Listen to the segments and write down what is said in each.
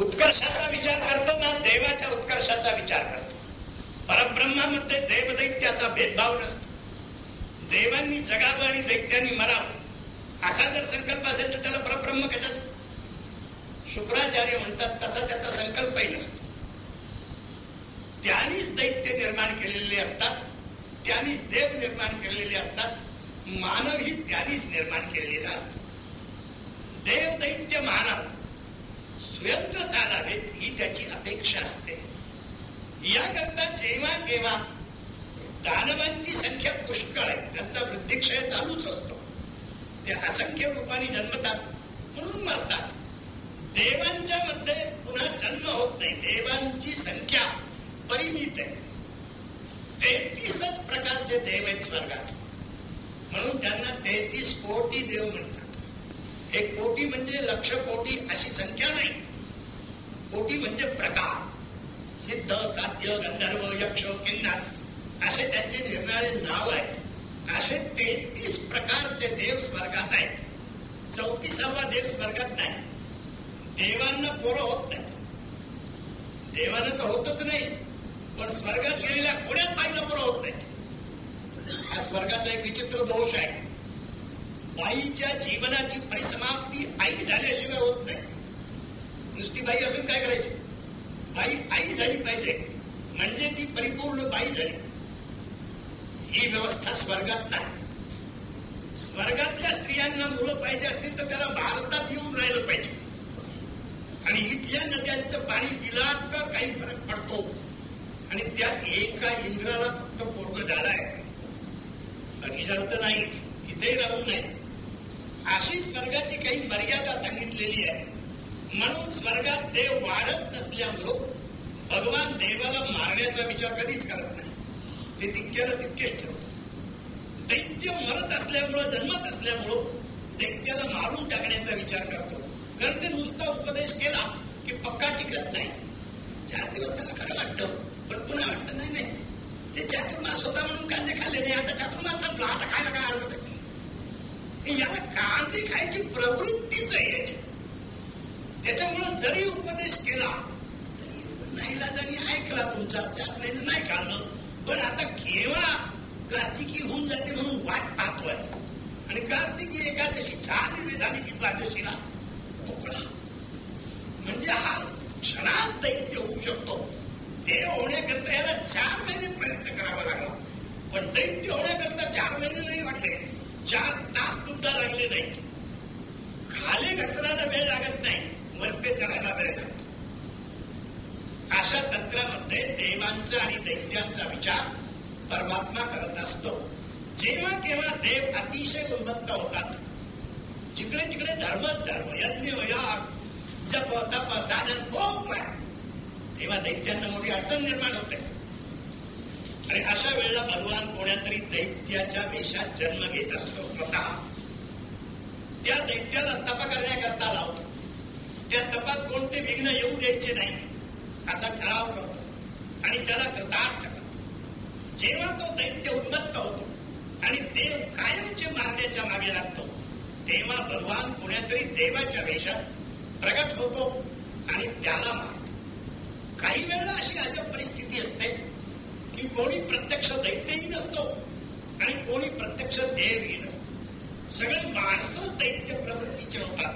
उत्कर्षाचा विचार करतो ना देवाच्या उत्कर्षाचा विचार करतो. परब्रह्मामध्ये देवदैत्याचा भेदभाव नसतो. देवांनी जगावं आणि दैत्यांनी मरावं. असा जर संकल्प असेल तर त्याला परब्रह्म कशाच? शुक्राचार्य म्हणतात तसा त्याचा संकल्पही नसतो. त्यांनीच दैत्य निर्माण केलेले असतात त्यांनीच देव निर्माण केलेले असतात मानव ही त्यांनीच निर्माण केलेला असतो. देव दैत्य मानव स्वयंत्र चालावेत ही त्याची अपेक्षा असते. याकरता जेव्हा केव्हा दानवांची संख्या पुष्कळ आहे. त्यांचा वृद्धिक्षय चालूच असतो ते असंख्य रूपाने जन्मतात म्हणून मरतात. देवांच्या मध्ये पुन्हा जन्म होत नाही. देवांची संख्या परिमित आहे. तेहतीसच प्रकारचे देव आहेत स्वर्गात. म्हणून त्यांना तेहतीस कोटी देव म्हणतात. एक कोटी म्हणजे लक्ष कोटी अशी संख्या नाही. कोटी म्हणजे प्रकार. सिद्ध साध्य गंधर्व यक्ष किन्नर असे त्यांचे निर्णाळे नाव आहेत. असे तेहतीस प्रकारचे देव स्वर्गात आहेत. चौतीसावा देव स्वर्गात नाही. देवांना पोरं होत नाही देवानं तर होतच नाही पण स्वर्गात गेलेल्या कोण्यात बाईला पोरं होत नाही हा स्वर्गाचा एक विचित्र दोष आहे. बाईच्या जीवनाची परिसमाप्ती आई झाल्याशिवाय होत नाही. नुसती बाई अजून काय करायची? बाई आई झाली पाहिजे. म्हणजे ती परिपूर्ण बाई झाली. ही व्यवस्था स्वर्गात नाही. स्वर्गातल्या स्त्रियांना मुलं पाहिजे असतील तर त्याला भारतात येऊन राहिलं पाहिजे. आणि इथल्या नद्यांचं पाणी पिलात तर काही फरक पडतो. आणि त्यात एका इंद्राला फक्त पोरग झालाय. बाकी तर नाहीच इथेही राहून नाही. अशी स्वर्गाची काही मर्यादा सांगितलेली आहे. म्हणून स्वर्गात देव वाढत नसल्यामुळं भगवान देवाला मारण्याचा विचार कधीच करत नाही. ते तितक्याला तितकेच ठेवतो दैत्य मरत असल्यामुळं जन्मत असल्यामुळं दैत्याला मारून टाकण्याचा विचार करतो. कारण ते नुसता उपदेश केला की पक्का टिकत नाही. चार दिवस त्याला खरं वाटतं पण पुन्हा वाटतं नाही नाही. ते चातुर्मास होता म्हणून कांदे खाल्ले नाही. आता चातुर्मास संपला. आता खायला काय हरकत आहे? याला कांदे खायची प्रवृत्तीच आहे याची. त्याच्यामुळं जरी उपदेश केला तरी नाईलाजाने ऐकला तुमचा चार महिने नाही खाल्लं पण आता केव्हा कार्तिकी होऊन जाते म्हणून वाट पाहतोय. आणि कार्तिकी एकादशी झाली झाली की द्वादशीला मोकळा म्हणजे हा क्षणात दैत्य होऊ शकतो. ते होण्याकरता याला चार महिने प्रयत्न करावा लागला. पण दैत्य होण्याकरता चार महिने नाही वाटले. चार तास सुद्धा लागले नाही खाली घसरायला वेळ लागत नाही. वरते चढायला वेळ अशा तंत्रामध्ये देवांचा आणि दैत्यांचा विचार परमात्मा करत असतो. जेव्हा केव्हा देव अतिशय उन्मत्त होतात जिकडे तिकडे धर्म धर्म यज्ञ याग जप तप साधन खूप वाट तेव्हा दैत्यांना मोठी अडचण निर्माण होते. आणि अशा वेळेला भगवान कोण्यातरी दैत्याच्या वेशात जन्म घेत असतो स्वतः त्या दैत्याला तप करण्याकरता लावतो. त्या तपात कोणते विघ्न येऊ द्यायचे नाहीत. असा ठराव करतो. आणि त्याला कृतार्थ करतो. जेव्हा तो दैत्य उन्मत्त होतो आणि देव कायमचे मारण्याच्या मागे लागतो तेव्हा भगवान कोण्यातरी देवाच्या वेशात प्रगट होतो आणि त्याला मारतो. काही वेळेला अशी अजब परिस्थिती असते की कोणी प्रत्यक्ष दैत्यही नसतो आणि कोणी प्रत्यक्ष देवही नसतो. सगळे माणसं दैत्य प्रवृत्तीचे होतात.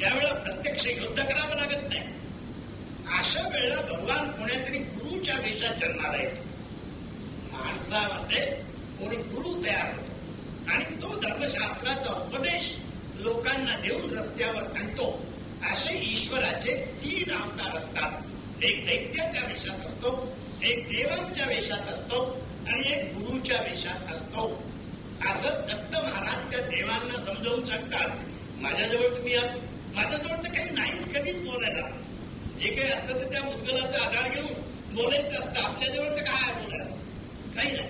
त्यावेळेला प्रत्यक्ष युद्ध करावं लागत नाही. अशा वेळेला भगवान कोणीतरी गुरुच्या वेशात जन्माला येतो माणसामध्ये कोणी गुरु तयार होतो. आणि तो धर्मशास्त्राचा उपदेश लोकांना देऊन रस्त्यावर आणतो. असे ईश्वराचे तीन अवतार असतात. एक दैत्याच्या वेशात असतो एक देवांच्या वेशात असतो आणि एक गुरुच्या वेशात असतो. असं दत्त महाराज त्या देवांना समजावून सांगतात. माझ्याजवळच मी आज माझ्याजवळच काही नाहीच कधीच बोलायला. जे काही असतं ते त्या मुद्गलाचा आधार घेऊन बोलायचं असतं. आपल्याजवळचं काय काय बोलायला? काही नाही.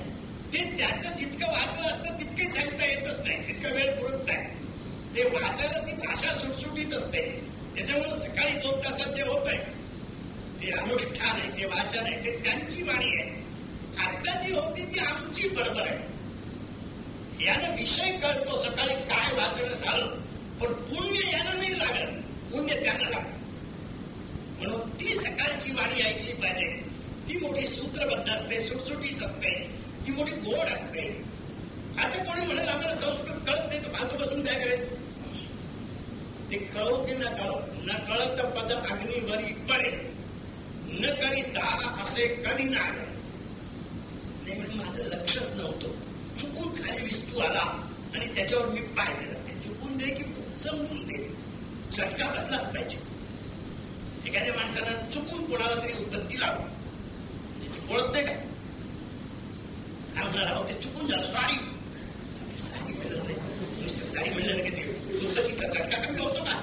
ते त्याचं जितकं वाचलं असतं तितकं सांगता येतच नाही. तितका वेळ पुरत नाही. ते वाचायला ती भाषा सुटसुटीत असते. त्याच्यामुळे सकाळी दोन तासात जे होत आहे ते अनुष्ठान आहे ते वाचन आहे ते त्यांची वाणी आहे. आता जी होती ती आमची बडबड आहे. यानं विषय कळतो सकाळी काय वाचणं झालं. पण पुण्य यांना नाही लागत. पुण्य त्यांना लागत. म्हणून ती सकाळची वाणी ऐकली पाहिजे. ती मोठी सूत्रबद्ध असते सुटसुटीत असते ती मोठी गोड असते. आता कोणी म्हणेल आम्हाला संस्कृत कळत नाही तर फालतू बसून काय करायचं? ते कळव की न कळव न कळत पद अग्निवरी पडे न करी दा असे कधी ना नाही म्हणजे माझं लक्षच नव्हतं. चुकून खाली विस्तू आला आणि त्याच्यावर मी पाय दिला ते चुकून दे की समजून दे झटका बसलाच पाहिजे. एखाद्या माणसाला चुकून कोणाला तरी उत्पत्ती लावून ओळख नाही का? म्हणणार ते चुकून झालं सॉरी सारी म्हणलं नाही. सारी म्हणलं की ते उत्पत्तीचा चटका कमी होतो का?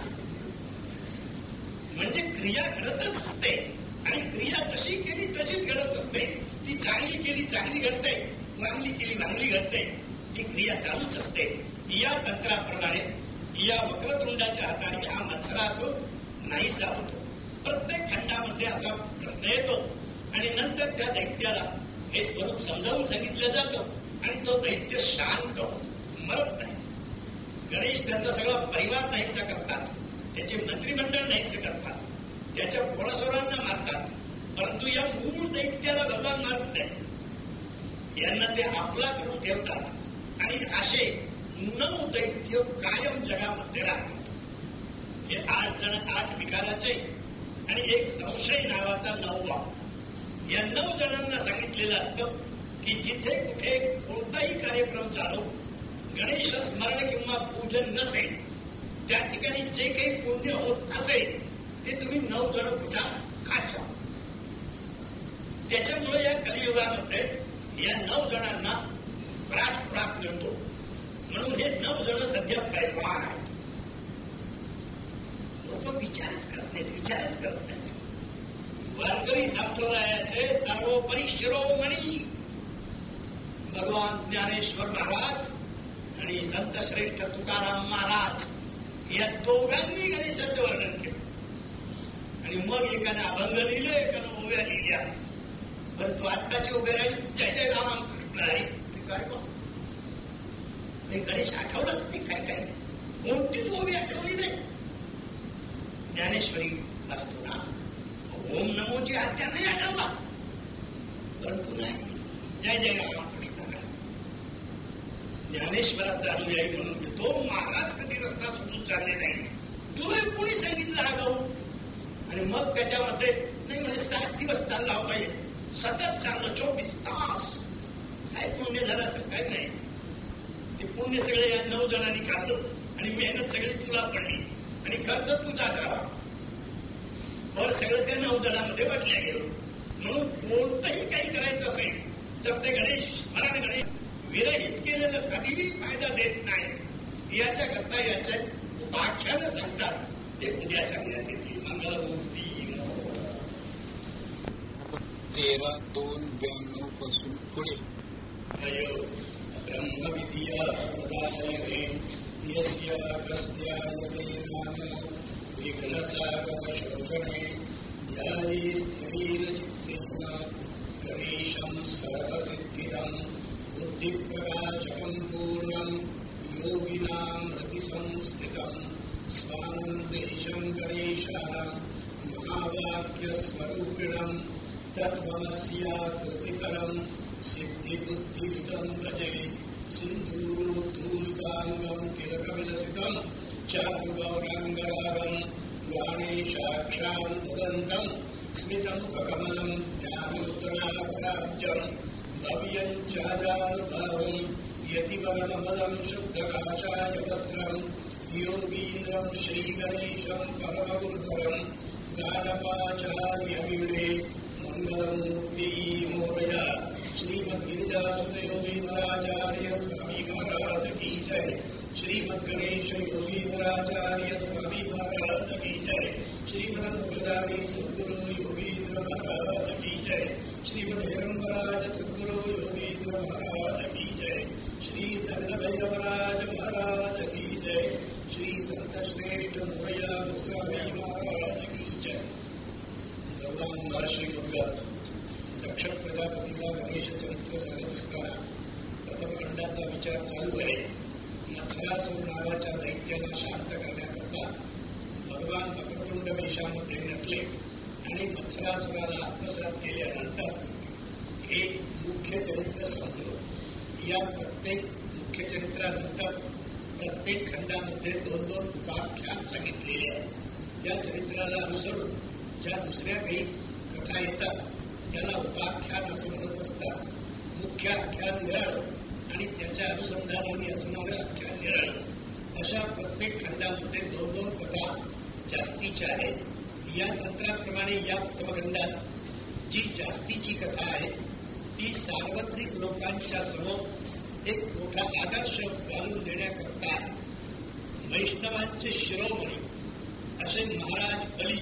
म्हणजे क्रिया घडतच असते. आणि क्रिया जशी केली तशीच घडत असते. ती चांगली केली चांगली घडते. वांगली केली वांगली घडते. ती क्रिया चालूच असते. या तंत्राप्रमाणे या वक्रतुंडाच्या हाताने हा मत्सरा असो नाहीसा होतो. प्रत्येक खंडामध्ये असा प्रश्न येतो आणि नंतर त्या दैत्याला हे स्वरूप समजावून सांगितलं जातं आणि तो दैत्य शांत मरत नाही. गणेश त्याचा सगळा परिवार नाहीसा करतात त्याचे मंत्रिमंडळ नाहीसे करतात त्याच्या पोरासोरांना मारतात परंतु या मूळ दैत्याला भगवान मारत नाहीत. यांना ते आपला करून ठेवतात आणि असे नऊ दैत्य कायम जगामध्ये राहतात हे आठ जण आठ विकाराचे आणि एक संशय नावाचा नववा. या नऊ जणांना सांगितलेलं असतं की जिथे कुठे कोणताही कार्यक्रम चालू गणेश स्मरण किंवा पूजन नसेल त्या ठिकाणी जे काही पुण्य होत असेल ते तुम्ही नऊ जण कुठा खाचा. त्याच्यामुळे या कलियुगामध्ये या नऊ जणांना राज खुराक मिळतो. म्हणून हे नऊ जण सध्या पैलवान आहेत. लोक विचारच करत नाहीत विचारच करत नाहीत. वारकरी संप्रदायाचे सर्वोपरी शिरोमणी. भगवान ज्ञानेश्वर महाराज आणि संत श्रेष्ठ तुकाराम महाराज या दोघांनी गणेशाचं वर्णन केलं. आणि मग एकाने अभंग लिहिले एकानं उभ्या लिहिल्या. परंतु आत्ताची आत्ताचे उभे राहील? जय जय राम. कृष्ण नाही गणेश आठवलं नाही काय काय? कोणतीच उभी आठवली नाही. ज्ञानेश्वरी असतो ना ओम नमोची आत्या नाही आठवला. परंतु नाही. जय जय राम कृष्ण ज्ञानेश्वराचा अनुयायी म्हणून घेतो महाराज कधी रस्ता सोडून चालले नाही. तुला कोणी सांगितलं हा गाऊ? आणि मग त्याच्यामध्ये नाही म्हणजे सात दिवस चालला होता सतत चाललं चोवीस तास काय पुण्य झालं असं काही नाही ते पुण्य सगळे या नऊ जणांनी खाल्लं आणि मेहनत सगळी तुला पडली आणि खर्च तुझा झाला. बर सगळं त्या नऊ जणांमध्ये वाटल्या गेलो. म्हणून कोणतंही काही करायचं असेल तर ते गणेश स्मरण गणेश विरहित केलेलं कधीही फायदा देत नाही. याच्या करता याच्या उपाख्यानं सांगतात. ते उद्या सांगण्यात येतील. मंगलमूर्ती तेरा दोन ब्याण्णवपासून पुढे. ब्रह्मविद्या प्रदायने यस्यागस्त्याय ते नाम विघ्नसागर शोषणे ध्यायी स्थिरीरचित्तेन गणेशं सर्वसिद्धिदं बुद्धिप्रकाशकं पूर्णं योगिनां हृदिसंस्थितं स्वानन्देशं गणेशानं महावाक्यस्वरूपिणं। तत्त्वमस्याकृतितरं सिद्धिबुद्धियुतं भजे सिन्दूरोद्धूलिताङ्गं तिलकविलसितं चारुगौराङ्गरागं गाणेशाक्षां ददन्तं स्मितमुखकमलं ज्ञानमुद्रापराब्जं भव्यं चाजानुभावं यतिपरममलं शुद्धकाशाय वस्त्रं योगीन्द्रं श्रीगणेशं परमगुरुवरं गानपाचार्यमीडे मङ्गलमूर्ति मोदया श्रीमद्गिरिजासुत योगीन्द्राचार्य स्वामी महाराज की जय श्रीमद गणेश योगीन्द्राचार्य स्वामी महाराज की जय श्रीमद मुखदारी सद्गुरु योगीन्द्र महाराज की जय श्रीमद हिरंबराज सद्गुरु योगीन्द्र महाराज की जय श्री नग्न भैरवराज महाराज की जय श्री संत श्रेष्ठ मोरया गोस्वामी महाराज की जय भगवान महर्षी मुद्गल दक्षिण प्रजापतीला गणेश चरित्र सांगत असताना प्रथम खंडाचा विचार चालू आहे. मत्सरासूर नावाच्या दैत्याला शांत करण्याकरता भगवान वक्रतुंड वेशामध्ये नटले आणि मत्सरासुराला आत्मसात केल्यानंतर हे मुख्य चरित्र संपलं या प्रत्येक मुख्य चरित्रानंतर प्रत्येक खंडामध्ये दोन दोन उपाख्यान सांगितलेले आहेत त्या चरित्राला अनुसरून ज्या दुसऱ्या काही कथा येतात त्याला उपाख्यान असं म्हणत असतात मुख्य आख्यान निराळ आणि त्याच्या अनुसंधानाने असणारं आख्यान निराळ अशा प्रत्येक खंडामध्ये दोन दोन कथा जास्तीच्या आहेत या तंत्राप्रमाणे या प्रथमखंडात जी जास्तीची कथा आहे ती सार्वत्रिक लोकांच्या समोर एक मोठा आदर्श घालून देण्याकरता वैष्णवांचे शिरोमणी असे महाराज बली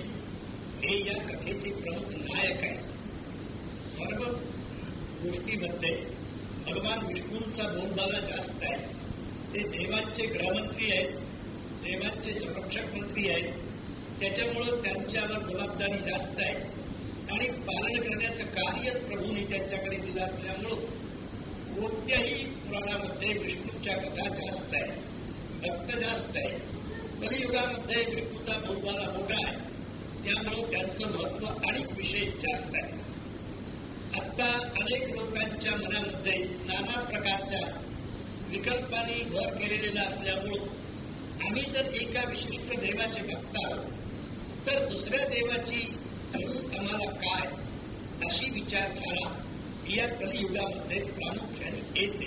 हे या कथेचे प्रमुख नायक आहेत सर्व गोष्टीमध्ये भगवान विष्णूंचा बोलबाला जास्त आहे. ते देवांचे गृहमंत्री आहेत देवांचे संरक्षक मंत्री आहेत. त्याच्यामुळं त्यांच्यावर जबाबदारी जास्त आहे. आणि पालन करण्याचं कार्य प्रभूंनी त्यांच्याकडे दिलं असल्यामुळं कोणत्याही पुराणामध्ये विष्णूच्या कथा जास्त आहेत भक्त जास्त आहेत. कलियुगामध्ये विष्णूचा बोलबाला मोठा आहे. त्यामुळं त्यांचं महत्त्व आणि विशेष जास्त आहे. आता अनेक लोकांच्या मनामध्ये नाना प्रकारच्या विकल्पाने घर केलेला असल्यामुळं आम्ही जर एका विशिष्ट देवाचे भक्त आहोत तर दुसऱ्या देवाची धरून आम्हाला काय? अशी विचारधारा या कलियुगामध्ये प्रामुख्याने येते.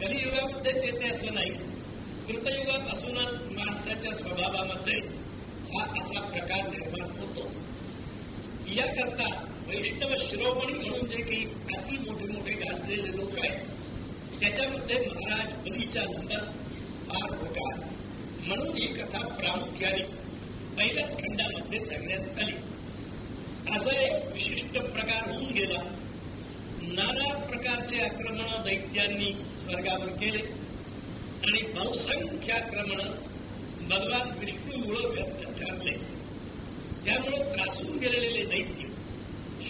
कलियुगामध्येच येते असं नाही कृतयुगापासूनच माणसाच्या स्वभावामध्ये हा असा प्रकार निर्माण होतो. याकरता वैष्णव शिरोमणी म्हणून जे काही अति मोठे मोठे गाजलेले लोक आहेत त्याच्यामध्ये महाराज बलीचा नंबर फार मोठा म्हणून ही कथा प्रामुख्याने पहिल्याच खंडामध्ये सांगण्यात आली. असा एक विशिष्ट प्रकार होऊन गेला. नाना प्रकारचे आक्रमण दैत्यांनी स्वर्गावर केले. आणि बहुसंख्य आक्रमण भगवान विष्णूमुळं व्यर्थ ठरले. त्यामुळं त्रासून गेलेले दैत्य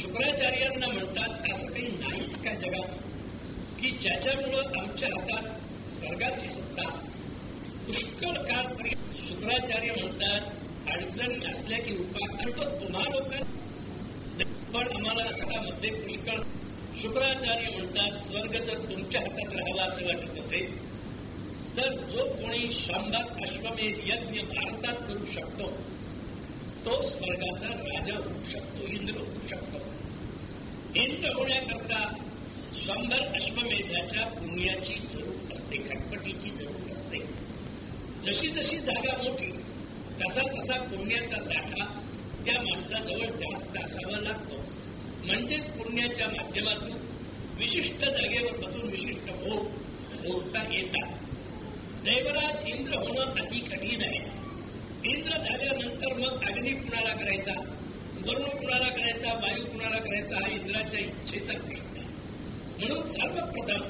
शुक्राचार्यांना म्हणतात असं काही नाहीच का जगात? की ज्याच्यामुळं आमच्या हातात स्वर्गाची सत्ता? पुष्कळ काळपर्यंत शुक्राचार्य म्हणतात अडचणी असल्या की उपाय तो तुम्हा लोकांना. पण आम्हाला सगळ्यामध्ये पुष्कळ. शुक्राचार्य म्हणतात स्वर्ग जर तुमच्या हातात राहावा असं वाटत असेल तर जो कोणी शंभर अश्वमेध यज्ञ भारतात करू शकतो तो स्वर्गाचा राजा होऊ शकतो इंद्र होऊ शकतो. इंद्र होण्याकरता शंभर अश्वमेधाच्या पुण्याची जरूर असते खटपटीची जरूर असते. जशी जशी जागा मोठी तसा तसा पुण्याचा साठा त्या माणसाजवळ जास्त असावा लागतो. म्हणजेच पुण्याच्या माध्यमातून विशिष्ट जागेवर बसून विशिष्ट भोग भोगता येतात. दैवराज इंद्र होणं अति कठीण आहे. इंद्र झाल्यानंतर मग अग्नी कुणाला करायचा? वरुण कुणाला करायचा वायू कुणाला करायचा हा इंद्राच्या इच्छेचा प्रश्न आहे म्हणून सर्वप्रथम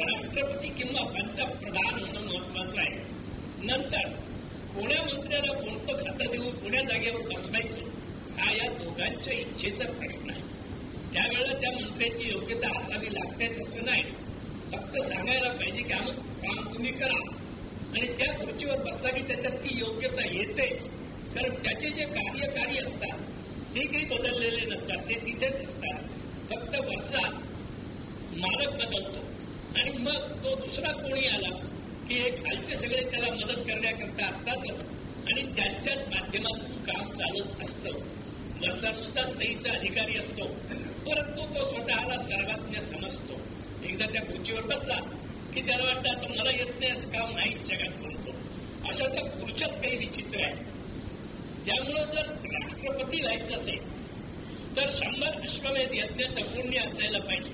राष्ट्रपती किंवा पंतप्रधान होणं महत्वाचं आहे. नंतर कोण्या मंत्र्याला कोणतं खातं देऊन कोण्या जागेवर बसवायचं हा या दोघांच्या इच्छेचा प्रश्न आहे. त्यावेळेला त्या मंत्र्याची योग्यता असावी लागतेच असं नाही. फक्त सांगायला पाहिजे की आम्ही काम तुम्ही करा. आणि त्या खुर्चीवर बसला की त्याच्यात ती योग्यता येतेच. कारण त्याचे जे कार्यकारी असतात ते काही बदललेले नसतात ते तिथेच असतात. फक्त वरचा मालक बदलतो. आणि मग तो दुसरा कोणी आला की हे खालचे सगळे त्याला मदत करण्याकरता असतातच आणि त्यांच्याच माध्यमातून काम चालत असतं. वरचा नुसता सहीचा अधिकारी असतो परंतु तो स्वतःला सर्वज्ञ समजतो. एकदा त्या खुर्चीवर बसला की त्याला वाटतं आता मला येत नाही असं काम नाही जगात म्हणतो. अशा त्या खुर्च्याच काही विचित्र आहे. त्यामुळं जर राष्ट्रपती व्हायचं असेल तर शंभर अश्वमेध यज्ञाचं पुण्य असायला पाहिजे.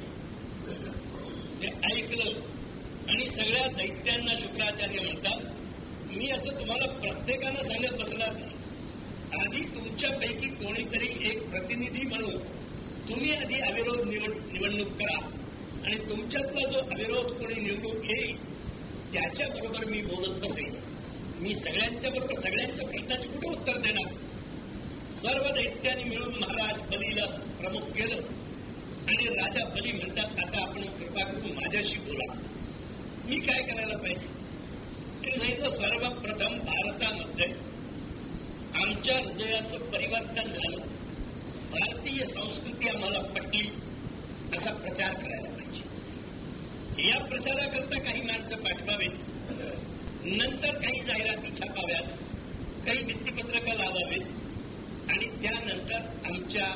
ते ऐकलं आणि सगळ्या दैत्यांना शुक्राचार्य म्हणतात मी असं तुम्हाला प्रत्येकानं सांगत बसणार नाही. आधी तुमच्यापैकी कोणीतरी एक प्रतिनिधी म्हणून तुम्ही आधी अविरोध निवड निवडणूक करा. आणि तुमच्यातला जो अविरोध कोणी निवडून येईल त्याच्याबरोबर मी बोलत बसेन. मी सगळ्यांच्या बरोबर सगळ्यांच्या प्रश्नाचे कुठे उत्तर देणार? सर्व दैत्यांनी मिळून महाराज बलीला प्रमुख केलं. आणि राजा बली म्हणतात आता आपण कृपा करून माझ्याशी बोला. मी काय करायला पाहिजे? त्यांनी सांगितलं सर्वप्रथम भारतामध्ये आमच्या हृदयाचं परिवर्तन झालं. भारतीय संस्कृती आम्हाला पटली असा प्रचार करायला पाहिजे. या प्रचाराकरता काही माणसं पाठवावेत. नंतर काही जाहिराती छापाव्यात काही भित्तीपत्रकं लावावीत आणि त्यानंतर आमच्या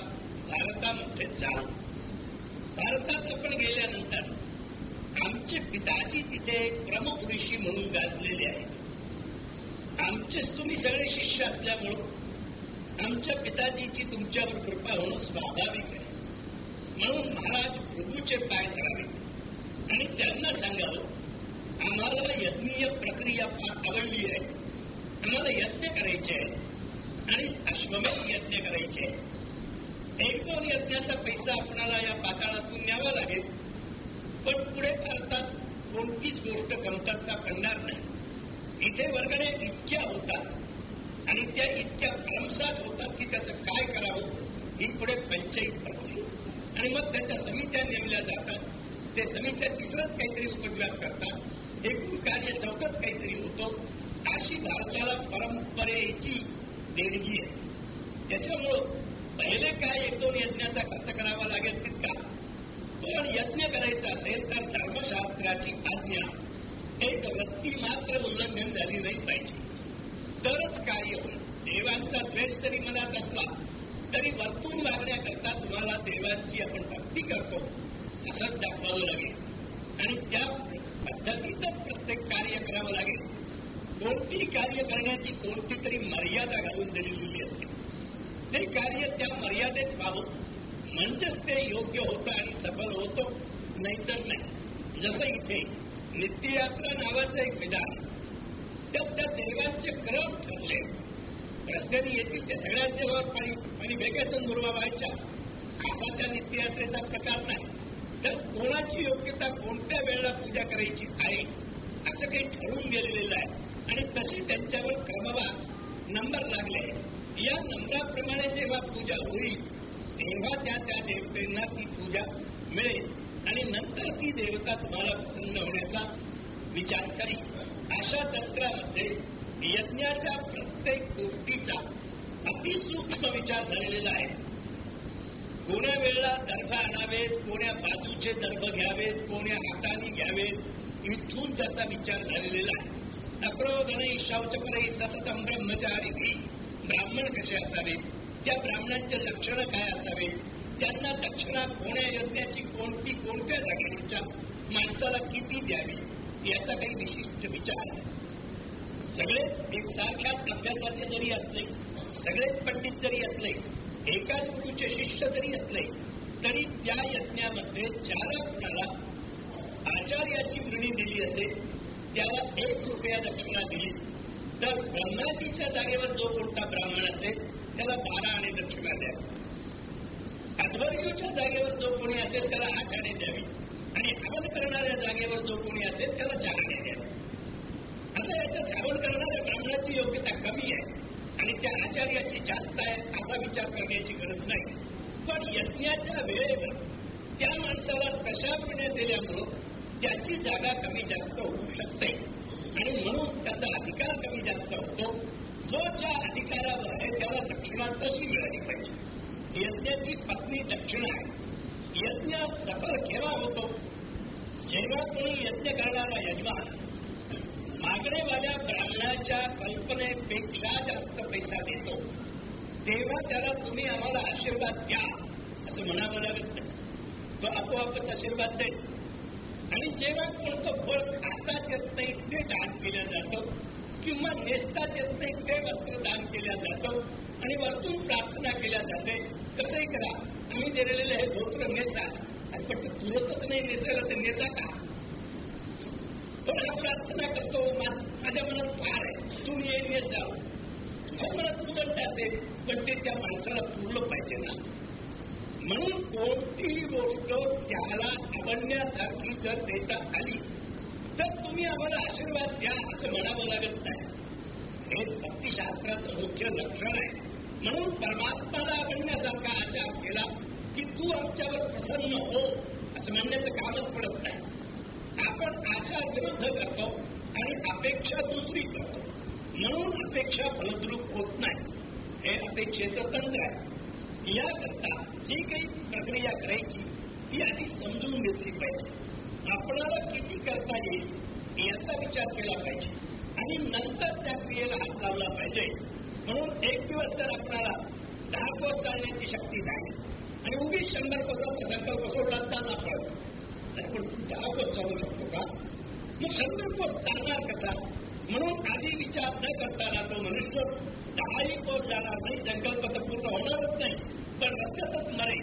भारतामध्ये जाऊ भारतात आपण गेल्यानंतर आमचे पिताजी तिथे प्रमुख ऋषी म्हणून गाजलेले आहेत. आमचेच तुम्ही सगळे शिष्य असल्यामुळं आमच्या पिताजीची तुमच्यावर कृपा होणं स्वाभाविक आहे. म्हणून महाराज प्रभूचे पाय धरावेत आणि त्यांना सांगावं आम्हाला यज्ञीय प्रक्रिया फार आवडली आहे. आम्हाला यज्ञ करायचे आहेत. आणि अश्वमेध यज्ञ करायचे आहेत. एक दोन यज्ञाचा पैसा आपणाला या पाताळातून न्यावा लागेल. पण पुढे भारतात कोणतीच गोष्ट कमतरता पडणार नाही. इथे वर्गणे इतक्या होतात आणि त्या इतक्या भरमसाट होतात की त्याचं काय करावं? ही पुढे पंचायत पडते आणि मग त्याच्या समित्या नेमल्या जातात. ते समित्या तिसरंच काहीतरी उपद्व्याप करतात एकूण कार्य चौथंच काहीतरी होतं अशी भारताला परंपरेची देणगी आहे त्याच्यामुळं पहिले काय एक दोन यज्ञाचा खर्च करावा लागेल तितका पण यज्ञ करायचा असेल तर धर्मशास्त्राची आज्ञा एक रत्ती मात्र उल्लंघन झाली नाही पाहिजे तरच कार्य होईल देवांचा द्वेष जरी मनात असला तरी वर्तून वागण्याकरता तुम्हाला देवांची आपण भक्ती करतो असंच दाखवावं लागेल आणि त्या पद्धतीतच प्रत्येक कार्य करावं लागेल कोणती कार्य करण्याची कोणती तरी मर्यादा घालून दिलेली असते ते कार्य त्या मर्यादेत व्हावं म्हणजेच ते योग्य होतं आणि सफल होतं नाहीतर नाही जसं इथे नित्ययात्रा नावाचं एक विधान त्यात त्या देवांचे क्रम ठरले रस्त्याने येतील त्या सगळ्या देवावर पाणी पाणी वेगळ्यातून व्हायच्या असा त्या नित्ययात्रेचा प्रकार नाही. त्यात कोणाची योग्यता कोणत्या वेळेला पूजा करायची आहे असं काही ठरवून गेलेलं आहे. आणि तशी त्यांच्यावर क्रमवार नंबर लागले या नंबराप्रमाणे जेव्हा पूजा होईल तेव्हा त्या त्या देवतेंना ती पूजा मिळेल. आणि नंतर ती देवता तुम्हाला प्रसन्न होण्याचा विचार करी अशा तंत्रामध्ये यज्ञाच्या प्रत्येक गोष्टीचा अतिसूक्ष्म विचार झालेला आहे. कोण्या वेळेला दर्भ आणावेत कोण्या बाजूचे दर्भ घ्यावेत कोण्या हाताने घ्यावेत इथून त्याचा विचार झालेला आहे. नक्रोधने शौचपरे सततम ब्रह्मचारी ब्राह्मण कसे असावेत? त्या ब्राह्मणांचे लक्षणं काय असावेत? त्यांना दक्षिणा कोण्या यज्ञाची कोणती कोणत्या जागेवरच्या माणसाला किती द्यावी? याचा काही विशिष्ट विचार आहे. सगळेच एक सारख्याच अभ्यासाचे जरी असले सगळेच पंडित जरी असले एकाच गुरुचे शिष्य जरी असले तरी त्या यज्ञामध्ये ज्याला कुणाला आचार्याची वृणी दिली असेल त्याला एक रुपया दक्षिणा दिली. तर ब्रह्माजीच्या जागेवर जो कोणता ब्राह्मण असेल त्याला बारा आणि दक्षिणा द्यावी. अध्वर्यूच्या जागेवर जो कोणी असेल त्याला आठ आणे द्यावी. आणि हवन करणाऱ्या जागेवर जो कोणी असेल त्याला चार आणे द्यावी आता याच्यात हवन करणाऱ्या ब्राह्मणाची योग्यता कमी आहे आणि त्या आचार्याची जास्त आहे असा विचार करण्याची गरज नाही पण यज्ञाच्या वेळेवर त्या माणसाला तशा पिण्या दिल्यामुळं त्याची जागा कमी जास्त होऊ शकते. आणि म्हणून त्याचा अधिकार कमी जास्त होतो. जो ज्या अधिकारावर आहे त्याला दक्षिणा तशी मिळाली पाहिजे? यज्ञाची पत्नी दक्षिणा आहे. यज्ञ सफल केव्हा होतो? जेव्हा कोणी यज्ञ करणारा यजमान मागणेवाल्या ब्राह्मणाच्या कल्पनेपेक्षा जास्त पैसा देतो तेव्हा त्याला तुम्ही आम्हाला आशीर्वाद द्या असं म्हणावं लागत नाही. तो आपोआपच आशीर्वाद देत जेव्हा कोणतं फळ खाताच येत नाही ते दान केलं जातं. किंवा नेसताच येत नाही ते वस्त्र दान केलं जातं. आणि वरतून प्रार्थना केल्या जाते. कसंही करा आम्ही दिलेले हे धोत्र नेसाच. आणि पण ते पुरतच नाही नेसायला ते नेसा का? पण हा प्रार्थना करतो माझ्या मनात फार आहे. तुम्ही हे नेसा तुझ्या मनात उदंड असेल पण ते त्या माणसाला पुरलं पाहिजे ना. म्हणून कोणतीही गोष्ट त्याला आवडण्यासारखी जर देता आली तर तुम्ही आम्हाला आशीर्वाद द्या असं म्हणावं लागत नाही. हेच भक्तिशास्त्राचं मुख्य लक्षण आहे. म्हणून परमात्माला आवडण्यासारखा आचार केला की तू आमच्यावर प्रसन्न हो असं म्हणण्याचं कामच पडत नाही. आपण आचार विरुद्ध करतो आणि अपेक्षा दुसरी करतो. म्हणून अपेक्षा फलद्रूप होत नाही. हे अपेक्षेचं तंत्र आहे. याकरता जी काही प्रक्रिया करायची ती आधी समजून घेतली पाहिजे. आपणाला किती करता येईल याचा विचार केला पाहिजे. आणि नंतर त्या क्रियेला हात लावला पाहिजे. म्हणून एक दिवस जर आपल्याला दहा कोस चालण्याची शक्ती नाही आणि उगीच शंभर कोसाचा संकल्प सोडला चालला पळतो. तर पण दहा कोस चालू शकतो का? मग शंभर कोस चालणार कसा? म्हणून आधी विचार न करताना तो मनुष्य दहाही कोस जाणार नाही संकल्प तर पूर्ण होणारच नाही. रस्त्यातच मरे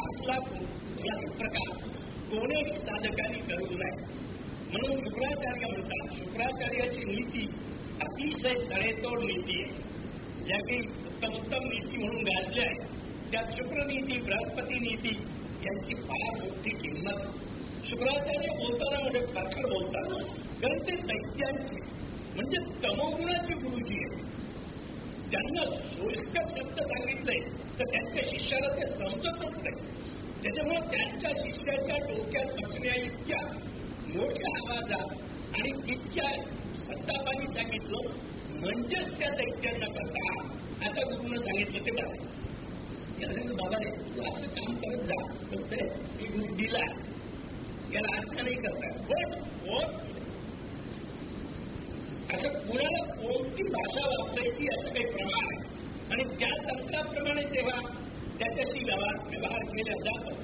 असला कुठलाही प्रकार कोणीही साधकांनी करू नये. म्हणून शुक्राचार्य म्हणतात शुक्राचार्याची नीती अतिशय सडेतोड नीती आहे. ज्या काही उत्तम उत्तम नीती म्हणून गाजल्या आहे त्यात शुक्रनीती बृहस्पती नीती यांची फार मोठी किंमत शुक्राचार्य बोलताना म्हणजे परखड बोलताना कारण ते दैत्यांची म्हणजे तमोगुणाची गुरुजी आहे त्यांना सोयीस्कर शब्द सांगितले तर त्यांच्या शिष्याला ते समजतच नाही. त्याच्यामुळे त्यांच्या शिष्याच्या डोक्यात बसण्या इतक्या मोठ्या आवाजात आणि तितक्या सत्तापानी सांगितलं म्हणजेच त्या दैत्यांना करता. आता गुरुनं सांगितलं ते बघा याला सांगितलं बाबा रे तू असं काम करत जा पण ते ही गुरु दिला याला अर्थ नाही करता वोट वोट असं कुणाला कोणती भाषा वापरायची याचं काही प्रमाण आहे आणि त्या तंत्राप्रमाणे जेव्हा त्याच्याशी व्यवहार व्यवहार केला जातो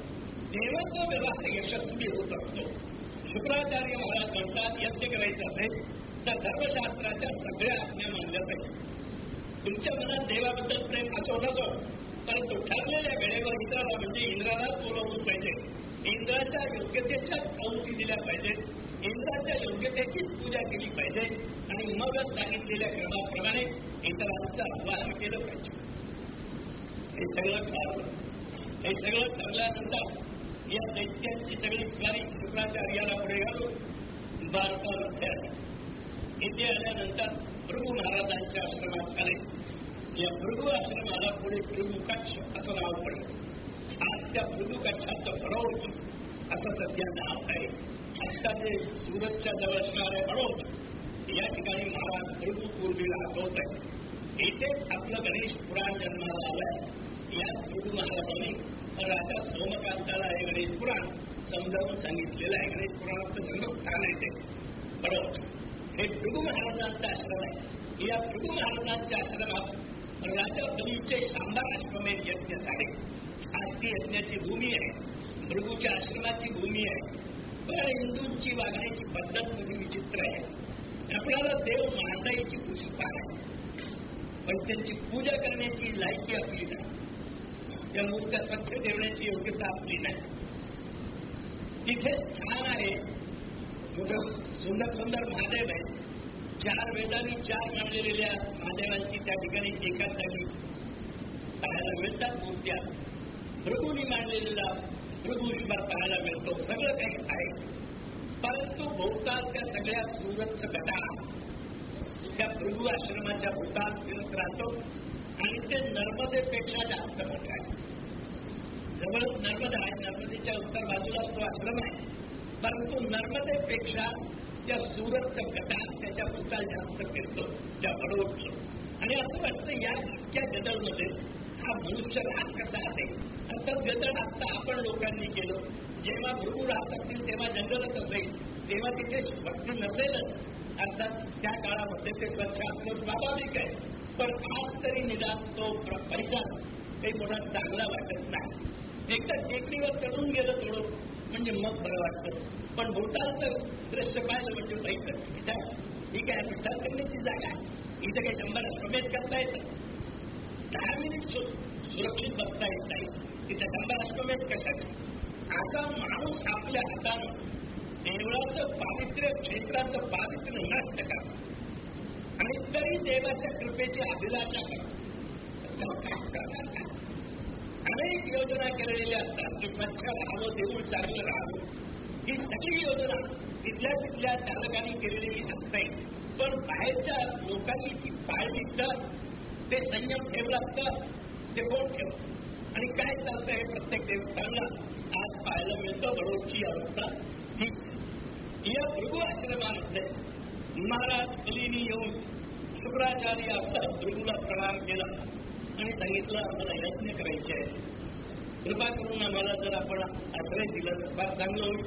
तेव्हा तो व्यवहार यशस्वी होत असतो शुक्राचार्य महाराज म्हणतात यज्ञ करायचं असेल तर धर्मशास्त्राच्या सगळ्या आज्ञा मानल्या पाहिजे. तुमच्या मनात देवाबद्दल प्रेम असो नसो परंतु ठरलेल्या वेळेवर इंद्राला म्हणजे इंद्रालाच बोलवलं पाहिजे. इंद्राच्या योग्यतेच्याच आवृत्ती दिल्या पाहिजेत. इंद्राच्या योग्यतेचीच पूजा केली पाहिजे. आणि मगच सांगितलेल्या क्रमाप्रमाणे इतरांचं आवाहन केलं पाहिजे. हे सगळं ठरलं. हे सगळं ठरल्यानंतर या दैत्यांची सगळी स्वारी शुक्राचार्याला पुढे घालून भारतावर इथे आल्यानंतर भृगू महाराजांच्या आश्रमात आले. या भृगू आश्रमाला पुढे भृगू कच्छ असं नाव पडलं. आज त्या भृगू कच्छाचं बडोज असं सध्या नाव आहे. आता जे सुरतच्या जवळ शहर आहे या ठिकाणी महाराज भृगू पूर्वी राहत होत. आहे इथेच आपलं गणेश पुराण जन्माला आलंय. या भृगू महाराजांनी राजा सोमकांताला हे गणेश पुराण समजावून सांगितलेलं आहे गणेश पुराणाचं जन्मस्थान आहे ते? बरोबर हे भृगू महाराजांचा आश्रम आहे. या भृगू महाराजांच्या आश्रमात राजा बलीचे शांबार अश्वमेध यज्ञ झाले. आज ती यज्ञाची भूमी आहे. भृगूच्या आश्रमाची भूमी आहे. पण हिंदूंची वागण्याची पद्धत म्हणजे विचित्र आहे. आपल्याला देव मांडायची पुष्पा आहे. पण त्यांची पूजा करण्याची लायकी आपली नाही. त्या मूर्त्या स्वच्छ ठेवण्याची योग्यता आपली नाही. तिथे स्थान आहे मोठं सुंदर सुंदर महादेव आहेत. चार वेदांनी चार मांडलेल्या महादेवांची त्या ठिकाणी एकाच जागी पाहायला मिळतात मूर्त्या भृगुनी मांडलेला भृगुश्वर पाहायला मिळतो. सगळं काही आहे. परंतु भोवताल त्या सगळ्या सुरतच गटा त्या भृगु आश्रमाच्या भूतात फिरत राहतो आणि ते नर्मदेपेक्षा जास्त मोठे आहे. जवळच नर्मदा आहे. नर्मदेच्या उत्तर बाजूलाच तो आश्रम आहे. परंतु नर्मदेपेक्षा त्या सुरतचं गटा त्याच्या पुरता जास्त फिरतो त्या बडोच आणि असं वाटतं या इतक्या गदळमध्ये हा मनुष्य राहत कसा असेल? अर्थात गदळ आता आपण लोकांनी केलं. जेव्हा भृगू राहत असतील तेव्हा जंगलच असेल. तेव्हा तिथे वस्ती नसेलच. अर्थात त्या काळामध्ये ते स्वच्छ असणं स्वाभाविक आहे. पण आज तरी निदान तो परिसर काही मोठा चांगला वाटत नाही. एकदा टेकडीवर चढून गेलं थोडं म्हणजे मग बरं वाटतं. पण भूतालचं दृश्य पाहिलं म्हणजे वाईट वाटतं ठीक आहे विठ्ठल करण्याची जागा इथं काही शंभर अश्वमेध करता येतं दहा मिनिट सुरक्षित बसता येत नाही. तिथं शंभर अश्वमेध कशाचे? असा माणूस आपल्या हातानं देवळाचं पावित्र्य क्षेत्राचं पावित्र्य नष्ट करतो. आणि तरी देवाच्या कृपेची अभिलाषा करतो. काय करणार? काय? अनेक योजना केलेल्या असतात की स्वच्छ राहावं देऊळ चांगलं राहावं ही सगळी योजना तिथल्या तिथल्या चालकांनी केलेली असते पण बाहेरच्या लोकांनी ती पाळली तर ते संयम ठेवला तर ते कोण ठेव आणि काय चालतं हे प्रत्येक देवस्थानला आज पाहायला मिळतं बडोदची अवस्था ठीक या भृगु आश्रमामध्ये महाराज अलीनी येऊन शुक्राचार्य असं भृगूला प्रणाम केला आणि सांगितलं आम्हाला यत्न करायचे आहेत. कृपा करून आम्हाला जर आपण आश्रय दिला तर फार चांगलं होईल.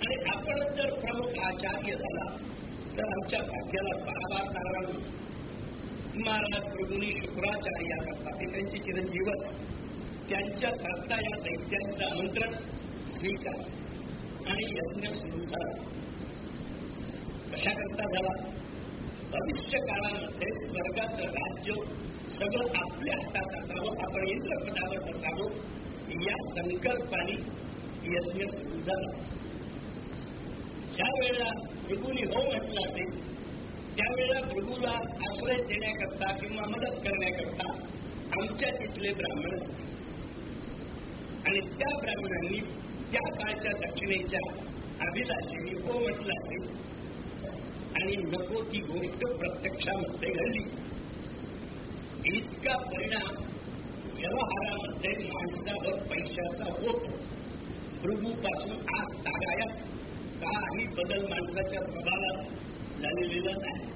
आणि आपणच जर प्रमुख आचार्य झाला तर आमच्या भाग्याला पराभार नारायण महाराज प्रभूंनी शुक्राचार्या करता ते त्यांचे चिरंजीवच त्यांच्या करता या दैत्यांचं आमंत्रण स्वीकार आणि यज्ञ सुरू झाला कशा करता झाला? भविष्य काळामध्ये स्वर्गाचं राज्य सगळं आपल्या हातात असावं आपण इंद्रपदावर असावं या संकल्पाने यज्ञ सुरू झाला. ज्या वेळेला भृगूनी हो म्हटलं असेल त्यावेळेला भृगूला आश्रय देण्याकरता किंवा मदत करण्याकरता आमच्या तिथले ब्राह्मण असतील. आणि त्या ब्राह्मणांनी त्या काळच्या दक्षिणेच्या अभिलाषेने हो म्हटलं असेल. आणि नको ती गोष्ट प्रत्यक्षामध्ये घडली. इतका परिणाम व्यवहारामध्ये माणसावर पैशाचा होतो. भृगूपासून आज तागायत काही बदल माणसाच्या स्वभावात झालेला नाही.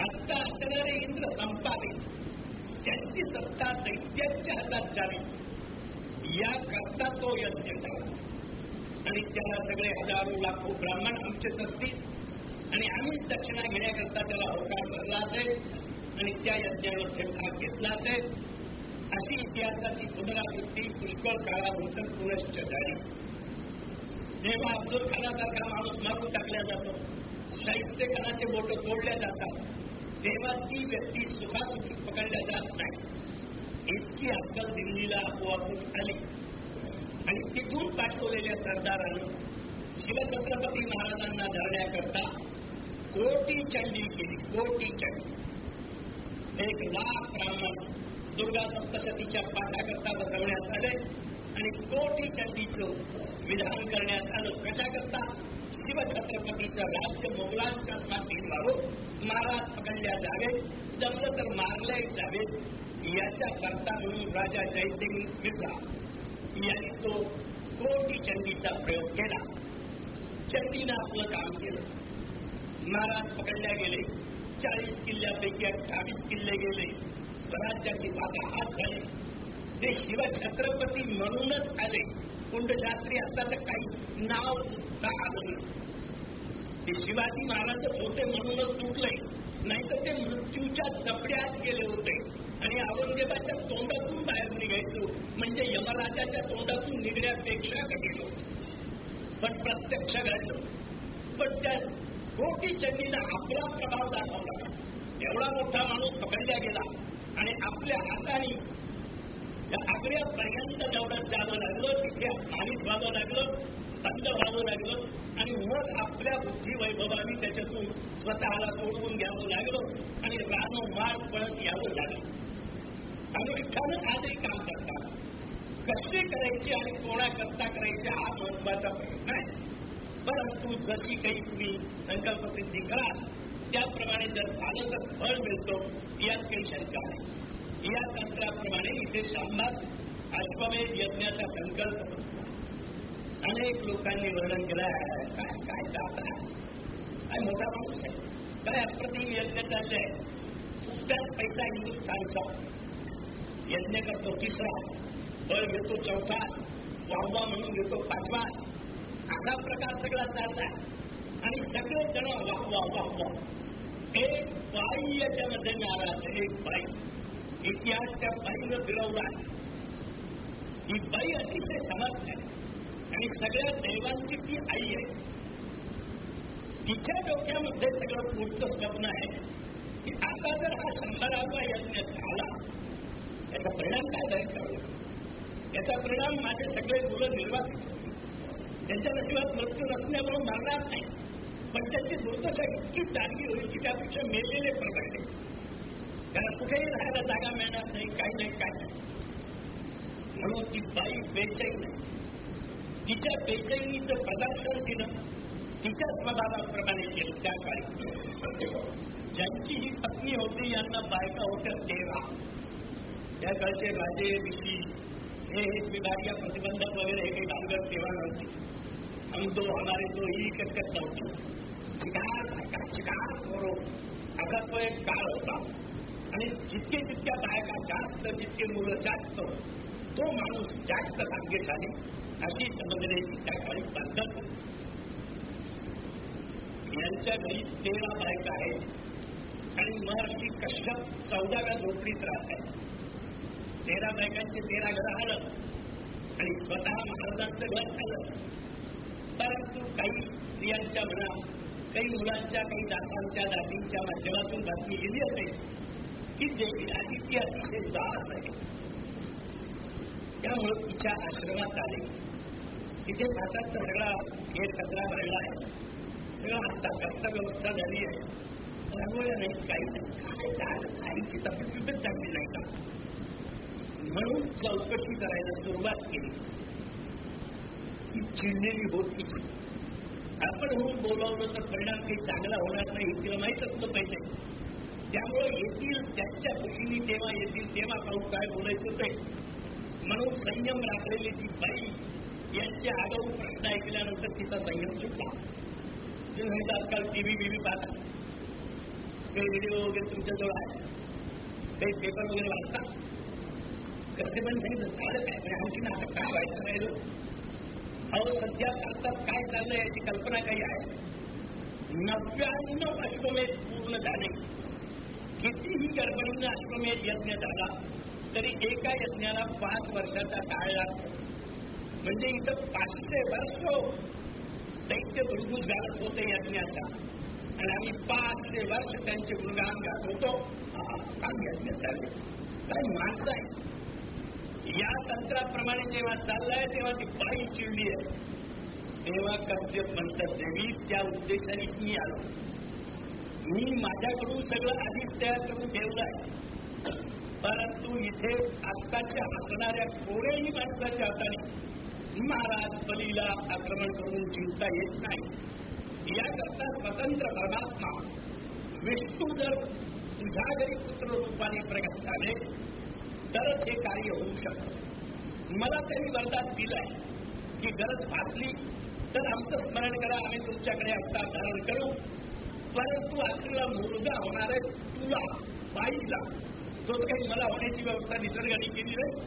आत्ता असणारे इंद्र संपादित त्यांची सत्ता दैत्यांच्या हातात झाली या करता तो यज्ञ झाला आणि त्याला सगळे हजारो लाखो ब्राह्मण आमचेच असतील. आणि आम्ही दक्षिणा घेण्याकरता त्याला होकार भरला असेल. आणि त्या यज्ञामध्ये भाग घेतला असेल. अशी इतिहासाची पुनरावृत्ती पुष्कळ काळानंतर पुनश्च झाली. जेव्हा अब्दुल खानासारखा माणूस मारून टाकला जातो शाहिस्ते खानाचे बोट तोडल्या जातात. तेव्हा ती व्यक्ती सुखासुखी पकडल्या जात नाही. इतकी अक्कल दिल्लीला आपोआपच आली. आणि तिथून पाठवलेल्या सरदारानं शिवछत्रपती महाराजांना धरण्याकरता कोटी चंडी केली कोटी चंडी. एक लाख ब्राह्मण दुर्गा सप्तशतीच्या पाठाकरता बसवण्यात आले आणि कोटी चंडीचं विधान करण्यात आलं. कशाकरता शिवछत्रपतीचं राज्य मोगलांच्या स्वाधीन व्हावं. महाराज पकडल्या जावे. जमलं तर मारले जावे. याच्या करता म्हणून राजा जयसिंग मिर्झा यांनी तो कोटी चंडीचा प्रयोग केला. चंडीनं आपलं काम केलं. महाराज पकडल्या गेले. चाळीस किल्ल्यापैकी अठ्ठावीस किल्ले गेले. स्वराज्याची बाधा हात झाली. ते शिवछत्रपती म्हणूनच आले. कुंडशास्त्री असतात तर काही नाव सुद्धा आलं नसतं. ते शिवाजी महाराजच होते म्हणूनच तुटले. नाही तर ते मृत्यूच्या चपड्यात गेले होते. आणि औरंगजेबाच्या तोंडातून बाहेर निघायचो. म्हणजे यमराजाच्या तोंडातून निघण्यापेक्षा कठीण होत. पण प्रत्यक्ष घडलं. पण त्या मोठी चंडीनं आपला प्रभाव दाखवला. एवढा मोठा माणूस पकडला गेला. आणि आपल्या हाताने त्या आग्र्यापर्यंत जेवढं जावं लागलं तिथे पाणीच व्हावं लागलं बंद व्हावं लागलं आणि मग आपल्या बुद्धी वैभवाने त्याच्यातून स्वतःला सोडवून घ्यावं लागलं आणि रानोमाळ पळत यावं लागलं. अनुष्ठानं आजही काम करतात. कसे करायचे आणि कोणाकरता करायचे हा महत्त्वाचा प्रश्न आहे. परंतु जशी काही तुम्ही संकल्पसिद्धी कराल त्याप्रमाणे जर झालं तर फळ मिळतो यात काही शंका नाही. या तंत्राप्रमाणे इथे शांबात अश्वमेध यज्ञाचा संकल्प अनेक लोकांनी वर्णन केलं काय काय दाता काय मोठा माणूस आहे? काय अप्रतिम यज्ञ चालले आहे पैसा हिंदुस्थानचा यज्ञ करतो तिसराच फळ घेतो चौथाच वाहवा म्हणून घेतो पाचवाच. असा प्रकार सगळा चाललाय. आणि सगळे जण वाह वाह वाह वाह. एक बाई याच्यामध्ये नाराज एक बाई. इतिहास त्या बाईनं फिरवला. ही बाई अतिशय समर्थ आहे. आणि सगळ्या देवांची ती आई आहे. तिच्या डोक्यामध्ये सगळं पुढचं स्वप्न आहे की आता जर हा शंभरावा यज्ञ झाला याचा परिणाम काय जाईल करू याचा परिणाम माझे सगळे मुलं निर्वास त्यांच्या नशिबात मृत्यू नसल्यामुळे मरणार नाही. पण त्यांची दुर्दशा इतकी दांडगी होईल की त्यापेक्षा मेलेले परवडले त्यांना कुठेही राहायला जागा मिळणार नाही काही नाही काय नाही. म्हणून ती बाई बेचैन आहे. तिच्या बेचैनीचं प्रदर्शन तिनं तिच्या स्वभावाप्रमाणे केलं त्या काळी. ज्यांची ही पत्नी होती यांना बायका होत्या तेरा. त्या काळचे राजे ऋषी हे विभागीय प्रतिबंधक वगैरे हे काही भानगड तेव्हा नव्हती हम दो हमारे दो ही कटकट पहुंचे चिकार बायका चिकार करो असा तो एक काळ होता। आणि जितके जितक्या बायका जास्त जितके मुलं जास्त तो माणूस जास्त भाग्यशाली अशी समजण्याची त्या काळी पद्धत होती. यांच्या घरी तेरा बायका आहेत. आणि महर्षी कश्यप चौदाव्या झोपडीत राहत आहेत. तेरा बायकांचे तेरा घर आलं आणि स्वतः महाराजांचं घर आलं परंतु काही स्त्रियांच्या म्हणा काही मुलांच्या काही दासांच्या दासींच्या माध्यमातून बातमी गेली असेल की देवी आदिती अतिशय दास आहे. त्यामुळं तिच्या आश्रमात आले. तिथे भारतात तर सगळा खेळ कचरा भरला आहे. सगळं असता कस्ता व्यवस्था झाली आहे. रांगोळ्या नाहीत काही नाही. काय चाल काहीची तब्येत बिब्येत चांगली नाही का? म्हणून चौकशी करायला सुरुवात केली. चिडलेली होती. आपण होऊन बोलावलं तर परिणाम काही चांगला होणार नाही हे तिला माहीत असलं पाहिजे. त्यामुळे येतील त्यांच्या खुशीने तेव्हा येतील तेव्हा पाहून काय बोलायचं ते. म्हणून संयम राखलेली ती बाई यांचे आगाऊ प्रश्न ऐकल्यानंतर तिचा संयम सुटला. तुम्ही माहिती आजकाल टीव्ही बीव्ही पाहता. काही व्हिडिओ वगैरे तुमच्याजवळ आहे? काही पेपर वगैरे वाचता? कसे पण सांगितलं झालं काय? आणखी आता काय व्हायचं राहिलं? अहो सध्या भारतात काय चाललंय याची कल्पना काही आहे? नव्याण्णव अश्वमेध पूर्ण झाले. कितीही गडबडीनं अश्वमेध यज्ञ झाला तरी एका यज्ञाला पाच वर्षाचा काळ लागतो. म्हणजे इथं पाचशे वर्ष दैत्य गुडगुज घालत होते यज्ञाचा. आणि आम्ही पाचशे वर्ष त्यांचे गुणगान घात होतो. काय यज्ञ चालले काय माणसं आहे या तंत्राप्रमाणे जेव्हा चाललाय तेव्हा ती बाई चिडली आहे. तेव्हा कश्यप म्हणतात देवी त्या उद्देशानेच मी आलो. मी माझ्याकडून सगळं आधीच तयार करून ठेवलं आहे परंतु इथे आत्ताच्या हसणाऱ्या कोणीही माणसाच्या हाताने महाराज बलीला आक्रमण करून जिंकता येत नाही. याकरता स्वतंत्र परमात्मा विष्णू जर तुझ्या घरी पुत्र रूपाने प्रगत झाले तरच हे कार्य होऊ शकतं. मला त्यांनी वरदान दिलंय की गरज भासली तर आमचं स्मरण करा आम्ही तुमच्याकडे अवतार धारण करू. परंतु आखरीला मुलगा होणार आहे तुला बाईला. तो काही मला होण्याची व्यवस्था निसर्गाने केली नाही.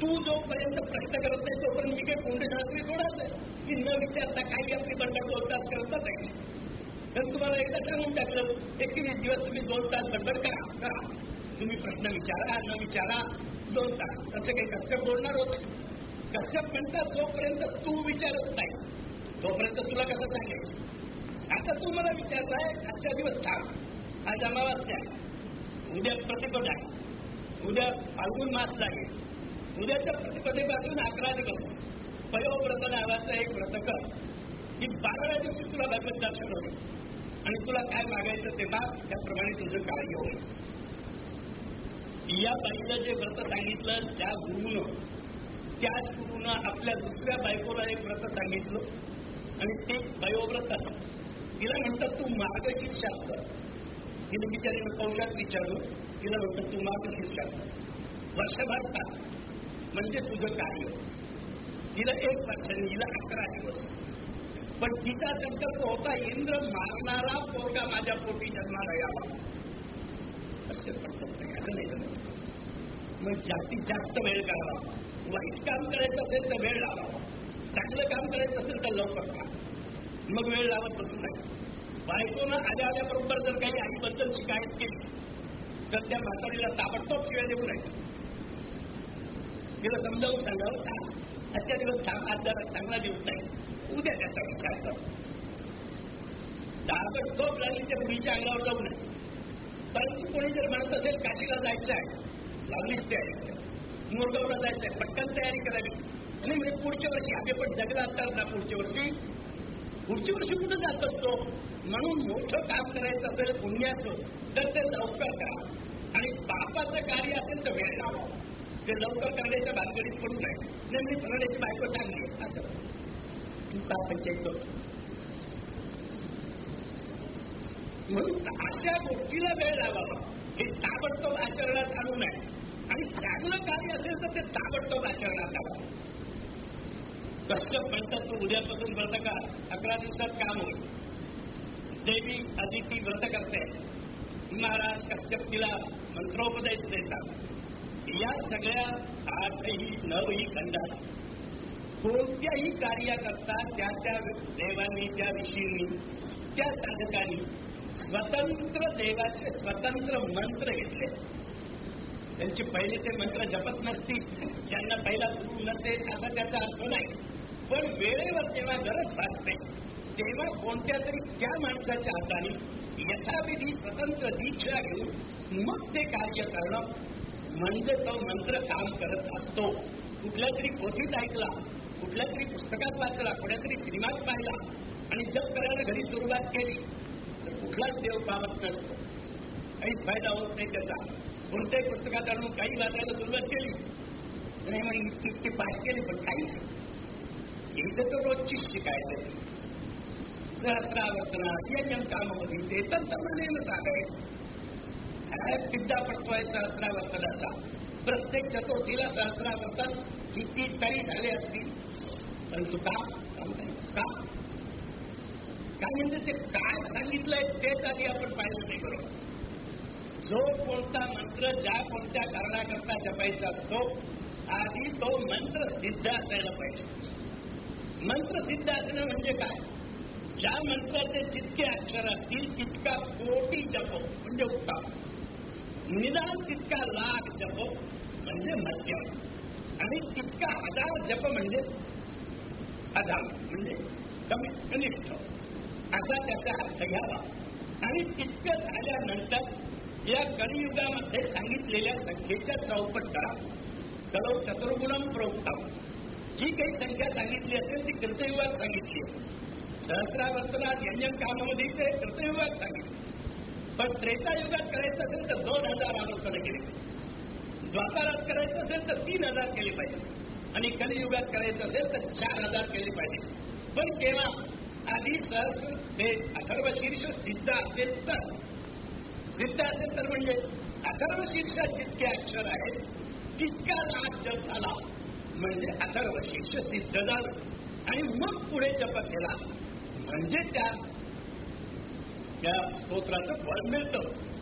तू जोपर्यंत प्रश्न करत नाही तोपर्यंत मी काही कोंडशास्त्री थोडाच आहे? की न विचारता काही आपली बडबड दोन तास करत बसायची. तर तुम्हाला एकदा सांगून टाकलं एकवीस दिवस तुम्ही दोन तास बडबड करा करा. तुम्ही प्रश्न विचारा न विचारा दोन तास. तसं काही कश्यप बोलणार होते. कश्यप म्हणतात जोपर्यंत तू विचारत नाही तोपर्यंत तुला कसं सांगायचं? आता तू मला विचारताय आजच्या दिवस थांब. आज अमावास्या आहे. उद्या प्रतिपदा आहे. उद्या फाल्गुन मास लागेल. उद्याच्या प्रतिपदेपासून अकरा दिवस. पयोव्रत नावाचं एक व्रत कर. की बाराव्या दिवशी तुला भगवत दर्शन होईल. आणि तुला काय मागायचं ते माग त्याप्रमाणे तुझं कार्य होईल. या बाईला जे व्रत सांगितलं ज्या गुरुनं त्याच गुरुनं आपल्या दुसऱ्या बायकोला एक व्रत सांगितलं. आणि ते वयोव्रतच. तिला म्हणतात तू मार्गशीर्षात कर तिने बिचारीनं पौषात विचारलो. तिला म्हणतात तू मार्गशीर्षात कर वर्षभर टाक म्हणजे तुझं कार्य. तिला एक वर्ष हिला अकरा दिवस. पण तिचा संकल्प होता इंद्र मारणारा पोरगा माझ्या पोटी जन्माला यावा. असं नाही असं नाही मग जास्तीत जास्त वेळ करावा वाईट काम करायचं असेल तर वेळ लावावा चांगलं काम करायचं असेल तर लवकर करा. मग वेळ लावत बसू नाही. बायकोनं आल्या आल्याबरोबर जर काही आईबद्दल शिकायत केली तर त्या म्हातारीला ताबडतोब शिवाय देऊ नये तिला समजावून सांगावं थांब. आजच्या दिवस थांब. आज जरा चांगला दिवस नाही. उद्या त्याचा विचार कर. ताबडतोब लागली त्या मुलीच्या अंगावर जाऊ नये. परंतु कोणी जर म्हणत असेल काशीला जायचं आहे लागलीच तयारी करावी मोरगावला जायचंय. पटकन तयारी करावी. आणि म्हणजे पुढच्या वर्षी आम्ही पण जगला असतात ना पुढच्या वर्षी? पुढच्या वर्षी कुठं जात असतो? म्हणून मोठं काम करायचं असेल पुण्याचं तर ते लवकर करा. आणि पापाचं कार्य असेल तर वेळ लावा. ते लवकर करण्याच्या भानगडीत पडू नये. नेमकी फरण्याची बायको चांगली आहे असं. तू का पंचायत करतो? म्हणून अशा गोष्टीला वेळ लावावा. हे ताबडतोब आचरणात आणू नये. आणि चांगलं कार्य असेल तर ते ताबडतोब आचरणात आला कश्यप म्हणतात तू उद्यापासून व्रत का? अकरा दिवसात काम होईल. देवी अदिती व्रत करते. महाराज कश्यप तिला मंत्रोपदेश देतात. या सगळ्या आठही नवही खंडात कोणत्याही कार्याकरता त्या त्या देवांनी त्या ऋषींनी त्या साधकांनी स्वतंत्र देवाचे स्वतंत्र मंत्र घेतले. त्यांचे पहिले ते मंत्र जपत नसतील यांना पहिला गुरु नसेल असा त्याचा अर्थ नाही. पण वेळेवर जेव्हा गरज भासते तेव्हा कोणत्या तरी त्या माणसाच्या हाताने यथाविधी स्वतंत्र दीक्षा घेऊन मग ते कार्य करणं म्हणजे तो मंत्र काम करत असतो. कुठल्या तरी पोथीत ऐकला कुठल्या तरी पुस्तकात वाचला कुठल्या तरी सिनेमात पाहिला आणि जप करायला घरी सुरुवात केली तर कुठलाच देव पावत नसतो. काहीच फायदा होत नाही त्याचा. कोणत्याही पुस्तकात आणून काही वाचायला सुरुवात केली. नाही म्हणे इतकी इतकी पाठ केली पण काहीच. इथं तर रोजची शिकायचं ती. सहस्रावर्तनात यजन कामामध्ये ते तंत्रमाने सांगायचं पिद्दा पडतोय सहस्रावर्तनाचा. प्रत्येक चतुर्थीला सहस्रावर्तन किती तरी झाले असतील. परंतु का? का? काय म्हणजे ते? काय सांगितलंय तेच आधी आपण पाहिलं नाही बरोबर. जो कोणता मंत्र ज्या कोणत्या कारणाकरता जपायचा असतो आधी तो मंत्र सिद्ध असायला पाहिजे. मंत्र सिद्ध असणं म्हणजे काय? ज्या मंत्राचे जितके अक्षर असतील तितका कोटी जप म्हणजे उत्तम. निदान तितका लाख जप म्हणजे मध्यम. आणि तितका हजार जप म्हणजे अधाम म्हणजे कमी कनिष्ठ. असा त्याचा अर्थ घ्यावा. आणि तितकं झाल्यानंतर या कलियुगामध्ये सांगितलेल्या संख्येच्या चौपट करा. कलो चतुर्गुणम प्रोक्तम. जी काही संख्या सांगितली असेल ती कृतयुगात सांगितली आहे. सहस्रावर्तनात यंजन कामामध्ये ते कृतयुगात सांगितले. पण त्रेतायुगात करायचं असेल तर दोन हजार आवर्तन केले पाहिजे. द्वापारात करायचं असेल तर तीन हजार केले पाहिजे. आणि कलियुगात करायचं असेल तर चार हजार केले पाहिजे. पण केव्हा? आधी सहस्र ते अथर्व शीर्ष सिद्ध असेल तर. सिद्ध असेल तर म्हणजे अथर्व शीर्षात जितके अक्षर आहेत तितका लाभ जप झाला. म्हणजे अथर्व शीर्ष सिद्ध झालं. आणि मग पुढे जप केला म्हणजे त्या त्या स्तोत्राचं फळ मिळतं.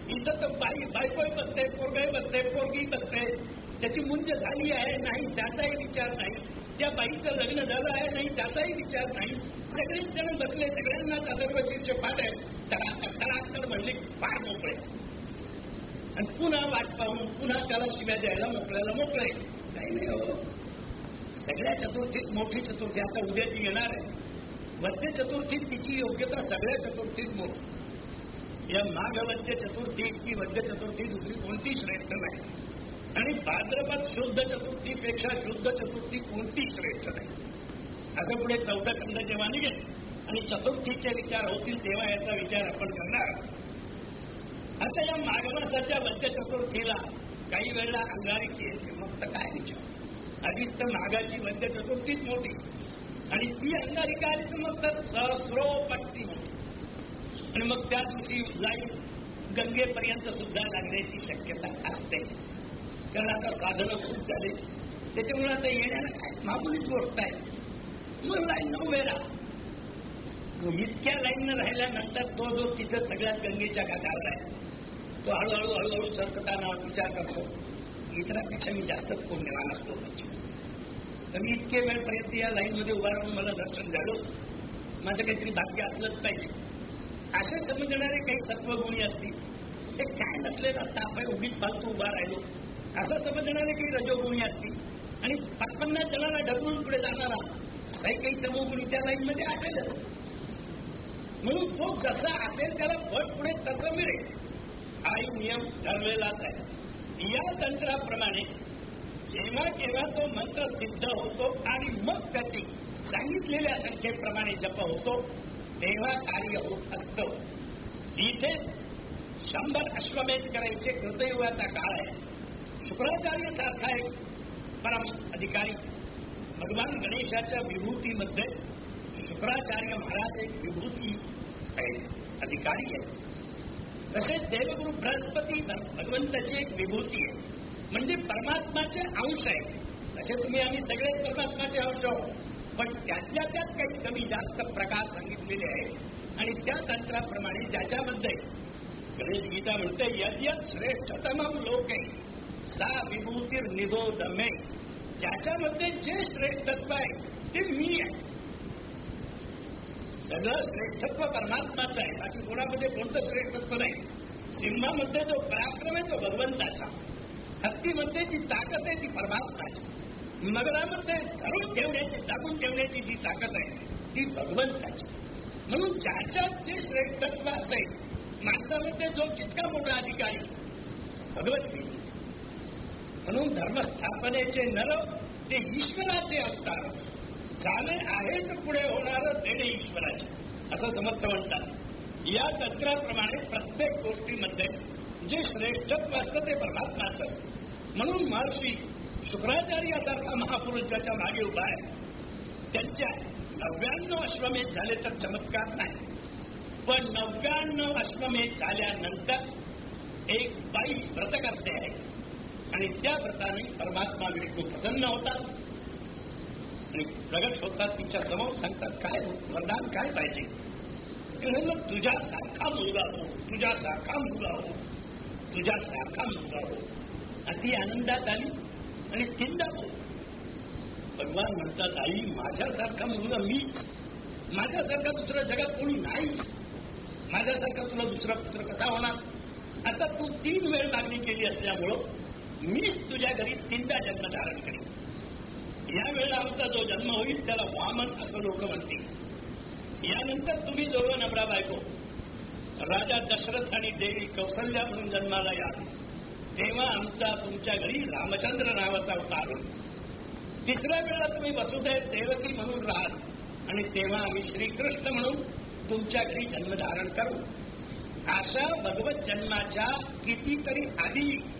इथं तर बाई बायकोय बसते पोरगाई बसते पोरगी बसते. त्याची मुंज झाली आहे नाही त्याचाही विचार नाही. त्या बाईचं लग्न झालं आहे नाही त्याचाही विचार नाही. सगळेच जण बसले सगळ्यांनाच अथर्व शीर्ष पाठ आहे तडाकर म्हणले की फार मोकळे. आणि पुन्हा वाट पाहून पुन्हा त्याला शिव्या द्यायला मोकळ्याला मोकळे. काही नाही हो सगळ्या चतुर्थीत मोठी चतुर्थी आता उद्या ती येणार आहे. वद्य चतुर्थीत तिची योग्यता सगळ्या चतुर्थीत मोठी. या माघवद्य चतुर्थी इतकी वद्य चतुर्थी दुसरी कोणती श्रेष्ठ नाही. आणि भाद्रपद शुद्ध चतुर्थीपेक्षा शुद्ध चतुर्थी कोणती श्रेष्ठ नाही. असं पुढे चौथा खंड जेव्हा निघेल आणि चतुर्थीचे विचार होतील तेव्हा याचा विचार आपण करणार आता या माघमासाच्या वद्य चतुर्थीला काही वेळेला अंगारिकी येते. मग तर काय विचार? आधीच तर माघाची वद्य चतुर्थीच मोठी. आणि ती अंगारिका आली तर मग तर सहस्रोपट्टी मोठी. आणि मग त्या दिवशी लाईन गंगेपर्यंत सुद्धा लागण्याची शक्यता असते. कारण आता साधनं खूप झाले. त्याच्यामुळे आता येण्याला काय मागुलीच गोष्ट आहे. मग लाईन न उभे इतक्या लाईन राहिल्यानंतर तो जो तिथं सगळ्यात गंगेच्या काठावर आहे तो हळूहळू हळूहळू सरकताना विचार करतो इतरांपेक्षा मी जास्तच पुण्यवान असतो पाहिजे मी इतके वेळपर्यंत या लाईनमध्ये उभा राहून मला दर्शन झालं. माझं काहीतरी भाग्य असलंच पाहिजे. असे समजणारे काही सत्वगुणी असतील हे काय नसलेला ताप आहे उगीच फालतू उभा राहिलो. असं समजणारे काही रजोगुणी असतील आणि पाच पन्नास जणांना ढकलून पुढे जाणारा असाही काही तमोगुणी त्या लाईनमध्ये असेलच. म्हणून तो जसा असेल त्याला फट पुढे तसं मिळेल. काही नियम ठरलेलाच आहे. या तंत्राप्रमाणे जेव्हा केव्हा तो मंत्र सिद्ध होतो आणि मग त्याची सांगितलेल्या संख्येप्रमाणे जप होतो तेव्हा कार्य होत असत. इथेच शंभर अश्वमेध करायचे कृतयुगाचा काळ आहे. शुक्राचार्य सारखा एक परम अधिकारी भगवान गणेशाच्या विभूतीमध्ये शुक्राचार्य महाराज एक विभूती आहेत अधिकारी आहेत. तसेच देवगुरु बृहस्पती भगवंताची एक विभूती आहे. म्हणजे परमात्माचे अंश आहे. तसे तुम्ही आम्ही सगळे परमात्माचे अंश आहोत. पण त्यातल्या त्यात काही कमी जास्त प्रकार सांगितलेले आहेत. आणि त्या तंत्राप्रमाणे ज्याच्यामध्ये गणेश गीता म्हणते यद यद श्रेष्ठतम आहे सा विभूतीर निबोध मे ज्याच्यामध्ये जे श्रेष्ठत्व आहे ते मी आहे. सगळं श्रेष्ठत्व परमात्माचं आहे. बाकी कोणामध्ये कोणतं श्रेष्ठत्व नाही. सिंहामध्ये जो पराक्रम आहे तो भगवंताचा. हत्तीमध्ये जी ताकद आहे ती परमात्माची. मगरामध्ये धरून ठेवण्याची दाबून ठेवण्याची जी ताकद आहे ती भगवंताची. म्हणून ज्याच्यात जे श्रेष्ठत्व असेल माणसामध्ये जो जितका मोठा अधिकारी भगवद्गीता म्हणून धर्मस्थापनेचे नर ते ईश्वराचे अवतार. झाले आहेत पुढे होणार देणे ईश्वराचे. असं समर्थ म्हणतात. या तंत्राप्रमाणे प्रत्येक गोष्टीमध्ये जे श्रेष्ठत्व असतं ते परमात्माचं असतं. म्हणून महर्षी शुक्राचार्यासारखा महापुरुष ज्याच्या मागे उभा आहे त्यांच्या नव्याण्णव अश्वमेध झाले तर चमत्कार नाही. पण नव्याण्णव अश्वमेध झाल्यानंतर एक बाई व्रत करते आहे. आणि त्या व्रताने परमात्मा विष्णू प्रसन्न होतात. आणि प्रगट होतात तिच्या समोर सांगतात काय वरदान काय पाहिजे? ते म्हणलं तुझ्या सारखा मुलगा हो तुझ्या सारखा मुलगा हो तुझ्या सारखा मुलगा हो. अति आनंदात आली आणि तिंदा हो. भगवान म्हणतात आई माझ्यासारखा मुलगा मीच. माझ्यासारखा दुसऱ्या जगात कोणी नाहीच. माझ्यासारखा तुला दुसरा पुत्र कसा होणार? आता तू तीन वेळ मागणी केली असल्यामुळं मीच तुझ्या घरी तीनदा जन्म धारण करेन. या वेळेला आमचा जो जन्म होईल त्याला वामन असं लोक म्हणतील. यानंतर तुम्ही दोघं नवरा बायको राजा दशरथ आणि देवी कौशल्या म्हणून जन्माला या. तेव्हा आमचा तुमच्या घरी रामचंद्र नावाचा अवतार होईल. तिसऱ्या वेळेला तुम्ही वसुदेव देवकी म्हणून राहाल. आणि तेव्हा आम्ही श्रीकृष्ण म्हणून तुमच्या घरी जन्म धारण करू. अशा भगवत जन्माच्या कितीतरी आधी